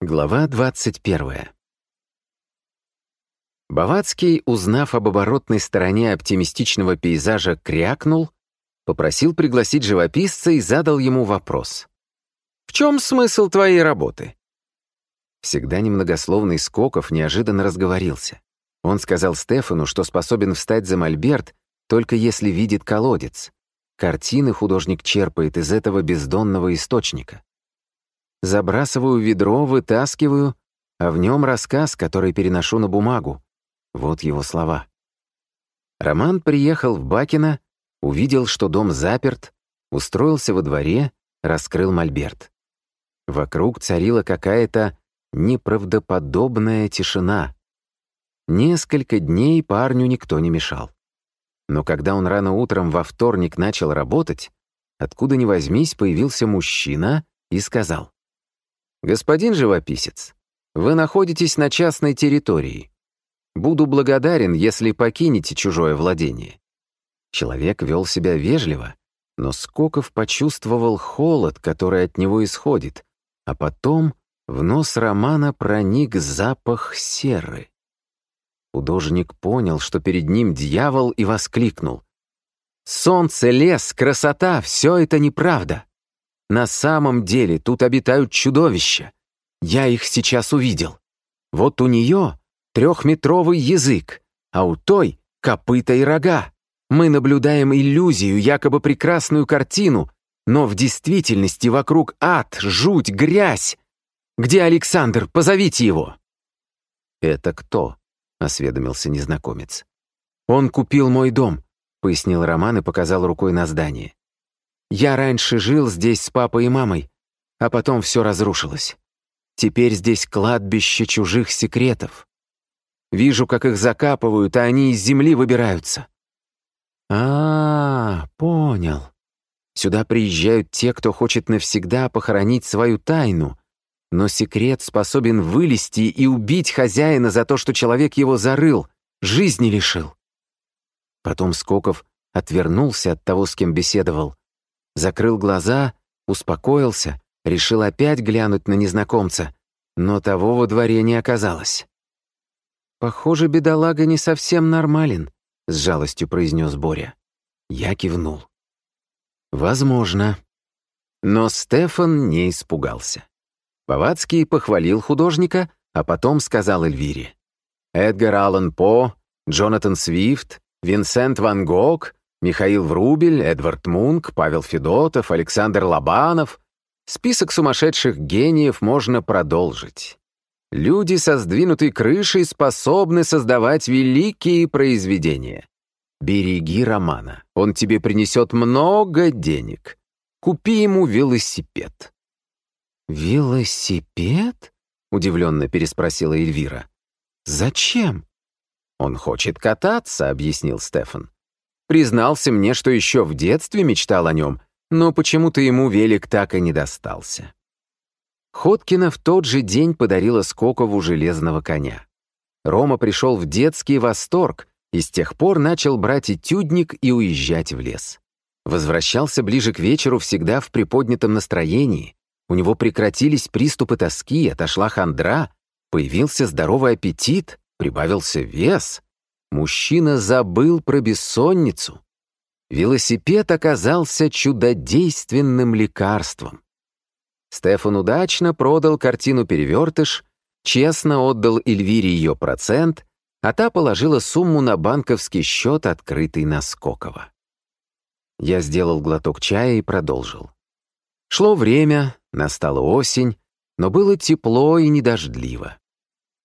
Глава 21. Бавацкий, узнав об оборотной стороне оптимистичного пейзажа, крякнул, попросил пригласить живописца и задал ему вопрос. «В чем смысл твоей работы?» Всегда немногословный Скоков неожиданно разговорился. Он сказал Стефану, что способен встать за мольберт, только если видит колодец. Картины художник черпает из этого бездонного источника. Забрасываю ведро, вытаскиваю, а в нем рассказ, который переношу на бумагу. Вот его слова. Роман приехал в Бакино, увидел, что дом заперт, устроился во дворе, раскрыл мольберт. Вокруг царила какая-то неправдоподобная тишина. Несколько дней парню никто не мешал. Но когда он рано утром во вторник начал работать, откуда ни возьмись появился мужчина и сказал. «Господин живописец, вы находитесь на частной территории. Буду благодарен, если покинете чужое владение». Человек вел себя вежливо, но Скоков почувствовал холод, который от него исходит, а потом в нос Романа проник запах серы. Художник понял, что перед ним дьявол, и воскликнул. «Солнце, лес, красота — все это неправда. На самом деле тут обитают чудовища. Я их сейчас увидел. Вот у нее трехметровый язык, а у той — копыта и рога. Мы наблюдаем иллюзию, якобы прекрасную картину, но в действительности вокруг ад, жуть, грязь. Где Александр? Позовите его!» «Это кто?» — осведомился незнакомец. «Он купил мой дом», — пояснил Роман и показал рукой на здание. Я раньше жил здесь с папой и мамой, а потом все разрушилось. Теперь здесь кладбище чужих секретов. Вижу, как их закапывают, а они из земли выбираются. А, -а, -а понял. Сюда приезжают те, кто хочет навсегда похоронить свою тайну, но секрет способен вылезти и убить хозяина за то, что человек его зарыл, жизни лишил. Потом Скоков отвернулся от того, с кем беседовал, закрыл глаза, успокоился, решил опять глянуть на незнакомца, но того во дворе не оказалось. «Похоже, бедолага не совсем нормален», — с жалостью произнес Боря. Я кивнул. «Возможно». Но Стефан не испугался. Бавацкий похвалил художника, а потом сказал Эльвире. «Эдгар Аллан По, Джонатан Свифт, Винсент Ван Гог Михаил Врубель, Эдвард Мунк, Павел Федотов, Александр Лобанов. Список сумасшедших гениев можно продолжить. Люди со сдвинутой крышей способны создавать великие произведения. Береги Романа, он тебе принесет много денег. Купи ему велосипед». «Велосипед?» — удивленно переспросила Эльвира. «Зачем?» «Он хочет кататься», — объяснил Стефан. Признался мне, что еще в детстве мечтал о нем, но почему-то ему велик так и не достался. Ходкина в тот же день подарила Скокову железного коня. Рома пришел в детский восторг и с тех пор начал брать этюдник и уезжать в лес. Возвращался ближе к вечеру всегда в приподнятом настроении. У него прекратились приступы тоски, отошла хандра, появился здоровый аппетит, прибавился вес. Мужчина забыл про бессонницу. Велосипед оказался чудодейственным лекарством. Стефан удачно продал картину «Перевертыш», честно отдал Эльвире ее процент, а та положила сумму на банковский счет, открытый на Скокова. Я сделал глоток чая и продолжил. Шло время, настала осень, но было тепло и недождливо.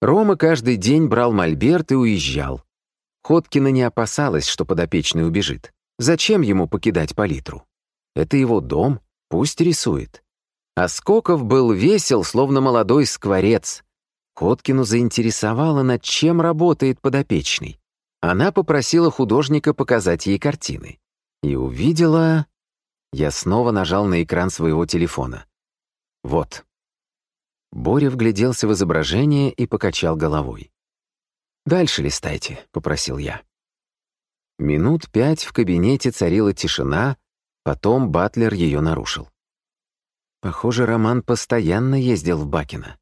Рома каждый день брал мольберт и уезжал. Ходкина не опасалась, что подопечный убежит. Зачем ему покидать палитру? Это его дом, пусть рисует. А Скоков был весел, словно молодой скворец. Ходкину заинтересовало, над чем работает подопечный. Она попросила художника показать ей картины. И увидела... Я снова нажал на экран своего телефона. Вот. Боря вгляделся в изображение и покачал головой. «Дальше листайте», — попросил я. Минут пять в кабинете царила тишина, потом Батлер ее нарушил. Похоже, Роман постоянно ездил в Бакино.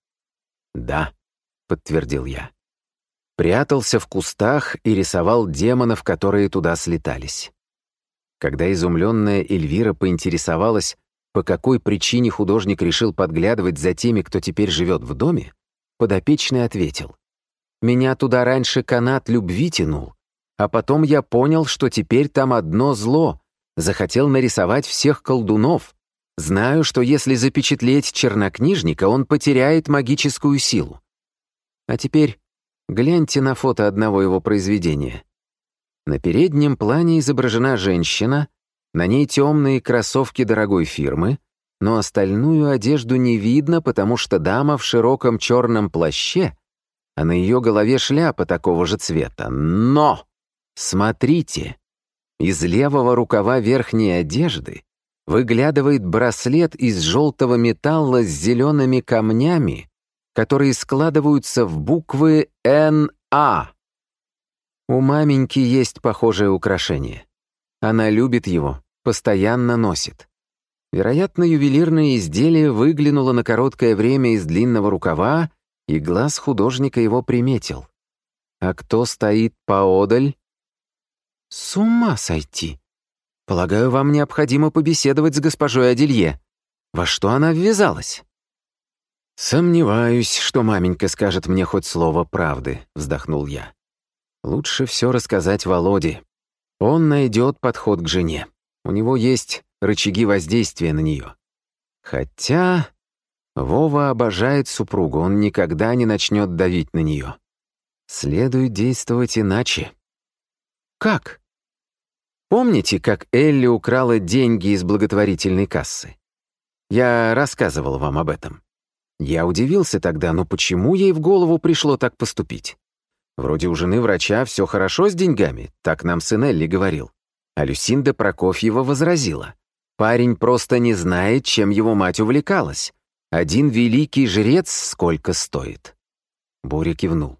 «Да», — подтвердил я. Прятался в кустах и рисовал демонов, которые туда слетались. Когда изумленная Эльвира поинтересовалась, по какой причине художник решил подглядывать за теми, кто теперь живет в доме, подопечный ответил. «Меня туда раньше канат любви тянул, а потом я понял, что теперь там одно зло. Захотел нарисовать всех колдунов. Знаю, что если запечатлеть чернокнижника, он потеряет магическую силу. А теперь гляньте на фото одного его произведения. На переднем плане изображена женщина, на ней темные кроссовки дорогой фирмы, но остальную одежду не видно, потому что дама в широком черном плаще, а на ее голове шляпа такого же цвета. Но! Смотрите! Из левого рукава верхней одежды выглядывает браслет из желтого металла с зелеными камнями, которые складываются в буквы «НА». У маменьки есть похожее украшение. Она любит его, постоянно носит. Вероятно, ювелирное изделие выглянуло на короткое время из длинного рукава, и глаз художника его приметил. А кто стоит поодаль? С ума сойти! Полагаю, вам необходимо побеседовать с госпожой Аделье. Во что она ввязалась? «Сомневаюсь, что маменька скажет мне хоть слово правды», — вздохнул я. «Лучше все рассказать Володе. Он найдет подход к жене. У него есть рычаги воздействия на нее. Хотя Вова обожает супругу, он никогда не начнет давить на нее. Следует действовать иначе. Как? Помните, как Элли украла деньги из благотворительной кассы? Я рассказывал вам об этом. Я удивился тогда, но почему ей в голову пришло так поступить? Вроде у жены врача все хорошо с деньгами, так нам сын Элли говорил. А Люсинда Прокофьева возразила. Парень просто не знает, чем его мать увлекалась. Один великий жрец сколько стоит. Буря кивнул.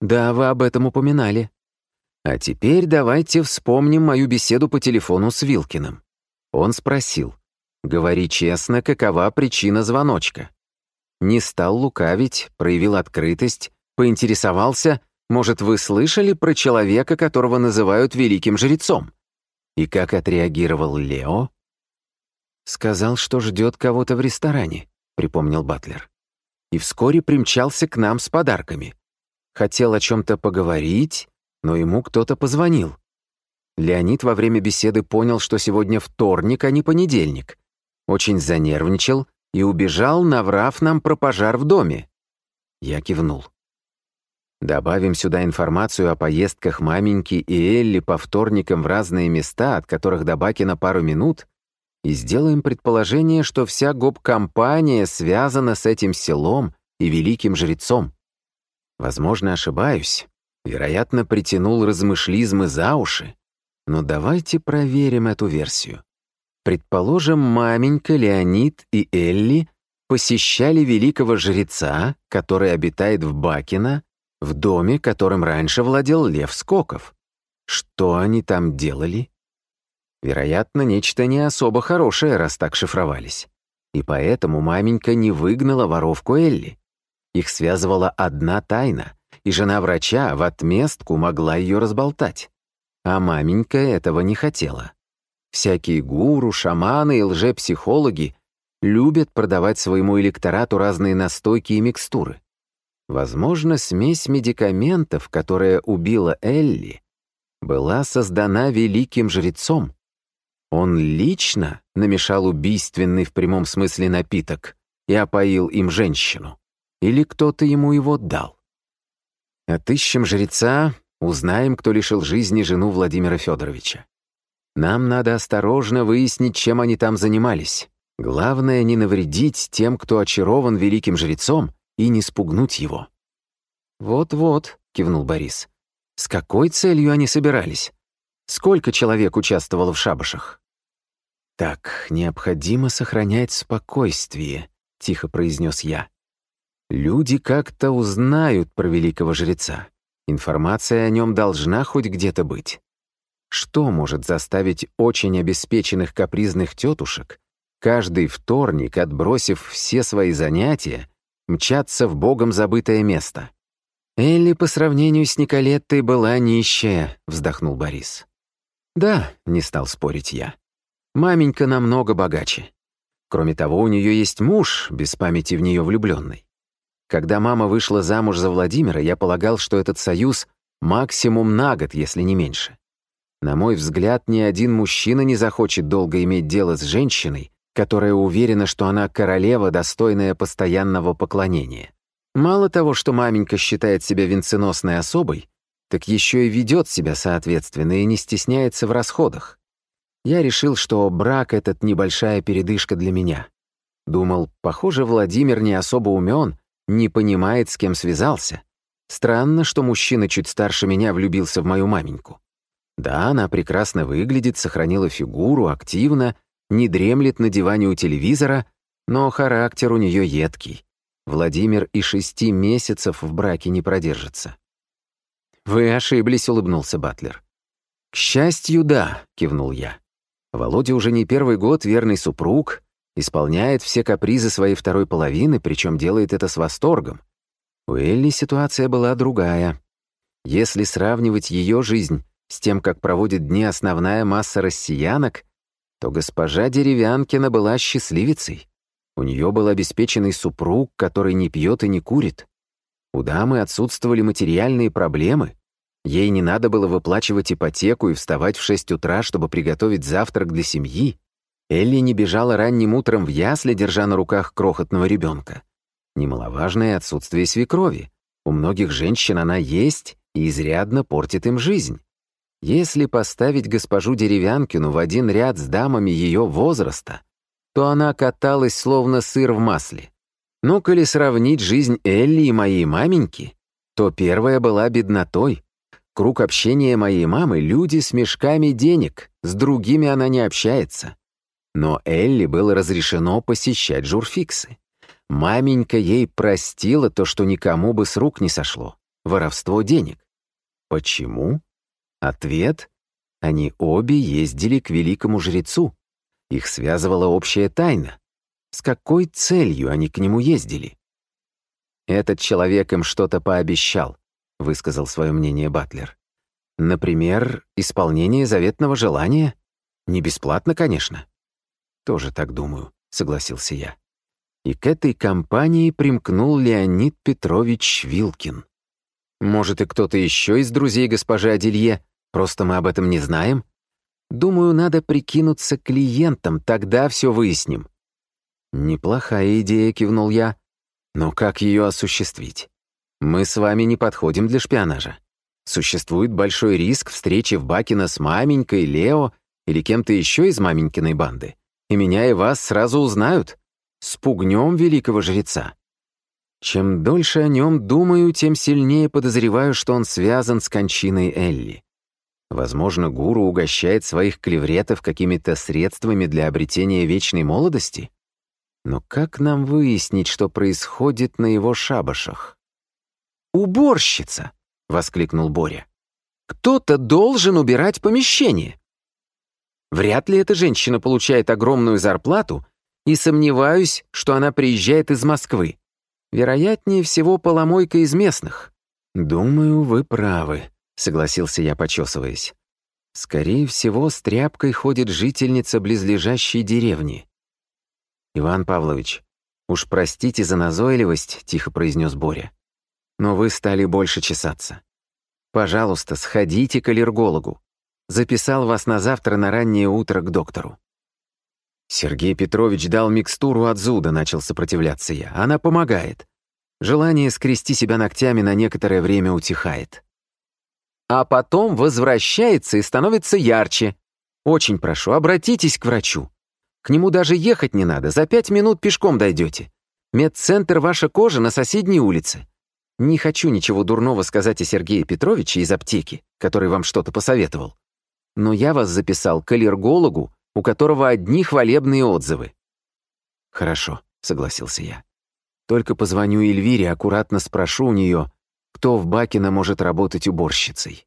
«Да, вы об этом упоминали. А теперь давайте вспомним мою беседу по телефону с Вилкиным. Он спросил, «Говори честно, какова причина звоночка?» Не стал лукавить, проявил открытость, поинтересовался, может, вы слышали про человека, которого называют великим жрецом? И как отреагировал Лео? Сказал, что ждет кого-то в ресторане, припомнил Батлер. И вскоре примчался к нам с подарками. Хотел о чем-то поговорить, но ему кто-то позвонил. Леонид во время беседы понял, что сегодня вторник, а не понедельник. Очень занервничал и убежал, наврав нам про пожар в доме. Я кивнул. Добавим сюда информацию о поездках маменьки и Элли по вторникам в разные места, от которых до Бакина пару минут, и сделаем предположение, что вся гоп-компания связана с этим селом и великим жрецом. Возможно, ошибаюсь. Вероятно, притянул размышлизмы за уши. Но давайте проверим эту версию. Предположим, маменька, Леонид и Элли посещали великого жреца, который обитает в Бакино, в доме, которым раньше владел Лев Скоков. Что они там делали? Вероятно, нечто не особо хорошее, раз так шифровались. И поэтому маменька не выгнала воровку Элли. Их связывала одна тайна, и жена врача в отместку могла ее разболтать. А маменька этого не хотела. Всякие гуру, шаманы и лжепсихологи любят продавать своему электорату разные настойки и микстуры. Возможно, смесь медикаментов, которая убила Элли, была создана великим жрецом. Он лично намешал убийственный в прямом смысле напиток и опоил им женщину. Или кто-то ему его дал. Отыщем жреца, узнаем, кто лишил жизни жену Владимира Федоровича. Нам надо осторожно выяснить, чем они там занимались. Главное, не навредить тем, кто очарован великим жрецом, и не спугнуть его. «Вот-вот», — кивнул Борис. «С какой целью они собирались? Сколько человек участвовало в шабашах?» «Так, необходимо сохранять спокойствие», — тихо произнес я. «Люди как-то узнают про великого жреца. Информация о нем должна хоть где-то быть. Что может заставить очень обеспеченных капризных тетушек каждый вторник, отбросив все свои занятия, мчаться в богом забытое место. «Элли по сравнению с Николеттой была нищая», — вздохнул Борис. «Да», — не стал спорить я. «Маменька намного богаче. Кроме того, у нее есть муж, без памяти в нее влюбленный. Когда мама вышла замуж за Владимира, я полагал, что этот союз максимум на год, если не меньше. На мой взгляд, ни один мужчина не захочет долго иметь дело с женщиной, которая уверена, что она королева, достойная постоянного поклонения. Мало того, что маменька считает себя венценосной особой, так еще и ведет себя соответственно и не стесняется в расходах. Я решил, что брак — этот небольшая передышка для меня. Думал, похоже, Владимир не особо умен, не понимает, с кем связался. Странно, что мужчина чуть старше меня влюбился в мою маменьку. Да, она прекрасно выглядит, сохранила фигуру, активно, не дремлет на диване у телевизора, но характер у нее едкий. Владимир и шести месяцев в браке не продержится. «Вы ошиблись», — улыбнулся Батлер. «К счастью, да», — кивнул я. Володя уже не первый год верный супруг, исполняет все капризы своей второй половины, причем делает это с восторгом. У Элли ситуация была другая. Если сравнивать ее жизнь с тем, как проводит дни основная масса россиянок, то госпожа Деревянкина была счастливицей. У нее был обеспеченный супруг, который не пьет и не курит. У дамы отсутствовали материальные проблемы. Ей не надо было выплачивать ипотеку и вставать в 6 утра, чтобы приготовить завтрак для семьи. Элли не бежала ранним утром в ясли, держа на руках крохотного ребенка. Немаловажное отсутствие свекрови. У многих женщин она есть и изрядно портит им жизнь. Если поставить госпожу Деревянкину в один ряд с дамами ее возраста, то она каталась словно сыр в масле. Но коли сравнить жизнь Элли и моей маменьки, то первая была беднотой. Круг общения моей мамы — люди с мешками денег, с другими она не общается. Но Элли было разрешено посещать журфиксы. Маменька ей простила то, что никому бы с рук не сошло — воровство денег. Почему? Ответ — они обе ездили к великому жрецу. Их связывала общая тайна. С какой целью они к нему ездили? «Этот человек им что-то пообещал», — высказал свое мнение Батлер. «Например, исполнение заветного желания? Не бесплатно, конечно». «Тоже так думаю», — согласился я. И к этой компании примкнул Леонид Петрович Вилкин. Может, и кто-то еще из друзей госпожи Аделье, просто мы об этом не знаем? Думаю, надо прикинуться клиентом, тогда все выясним». «Неплохая идея», — кивнул я. «Но как ее осуществить? Мы с вами не подходим для шпионажа. Существует большой риск встречи в Бакино с маменькой, Лео или кем-то еще из маменькиной банды. И меня и вас сразу узнают. Спугнем великого жреца. Чем дольше о нем думаю, тем сильнее подозреваю, что он связан с кончиной Элли. Возможно, гуру угощает своих клевретов какими-то средствами для обретения вечной молодости? Но как нам выяснить, что происходит на его шабашах? «Уборщица!» — воскликнул Боря. «Кто-то должен убирать помещение!» Вряд ли эта женщина получает огромную зарплату, и сомневаюсь, что она приезжает из Москвы. Вероятнее всего, поломойка из местных. «Думаю, вы правы», — согласился я, почесываясь. «Скорее всего, с тряпкой ходит жительница близлежащей деревни». «Иван Павлович, уж простите за назойливость», — тихо произнес Боря. «Но вы стали больше чесаться. Пожалуйста, сходите к аллергологу. Записал вас на завтра на раннее утро к доктору». Сергей Петрович дал микстуру от зуда, начал сопротивляться я. Она помогает. Желание скрести себя ногтями на некоторое время утихает а потом возвращается и становится ярче. Очень прошу, обратитесь к врачу. К нему даже ехать не надо, за пять минут пешком дойдете. Медцентр «Ваша кожа» на соседней улице. Не хочу ничего дурного сказать о Сергее Петровиче из аптеки, который вам что-то посоветовал. Но я вас записал к аллергологу, у которого одни хвалебные отзывы. Хорошо, согласился я. Только позвоню Эльвире, аккуратно спрошу у нее, кто в Бакино может работать уборщицей.